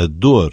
a dor.